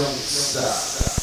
dançar.